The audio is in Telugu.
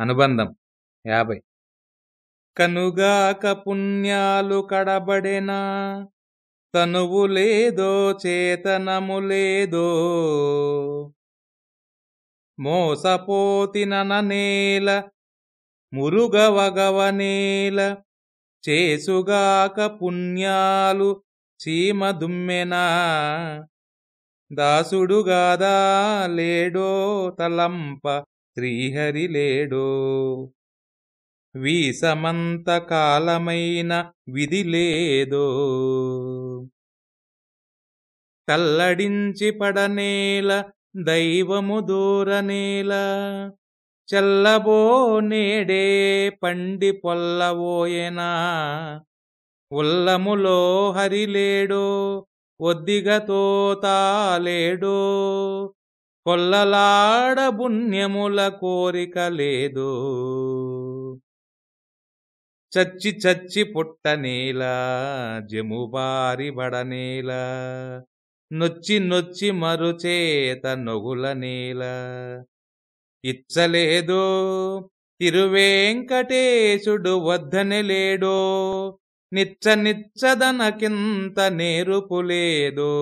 అనుబంధం. యాభై. కనుగాక పుణ్యాలు కడబడెనా? తనువు లేదో చేతనము లేదో? మోసపోతినన నేల మురుగవగవ నేల చేసుగాక పుణ్యాలు చీమ దుమ్మెనా దాసుడుగాదా లేడో తలంప శ్రీహరి లేడో వీసమంత కాలమైన విధి లేదో. కల్లడించి పడనేల దైవము దూరనేల. చల్లబో నేడే పండి పొల్లవోయనా. ఉల్లములో హరిలేడో ఒద్దిగతో తాలేడో కొల్లలాడపుణ్యముల కోరిక లేదు. చచ్చి చచ్చి పుట్టనేలా జముబారి బడనేలా నొచ్చి నొచ్చి మరుచేత నొగుల నేల. ఇచ్చలేదో తిరువేంకటేశుడు వద్దనే లేడో నిచ్చ నిచ్చదనకింత నేరుపులేదో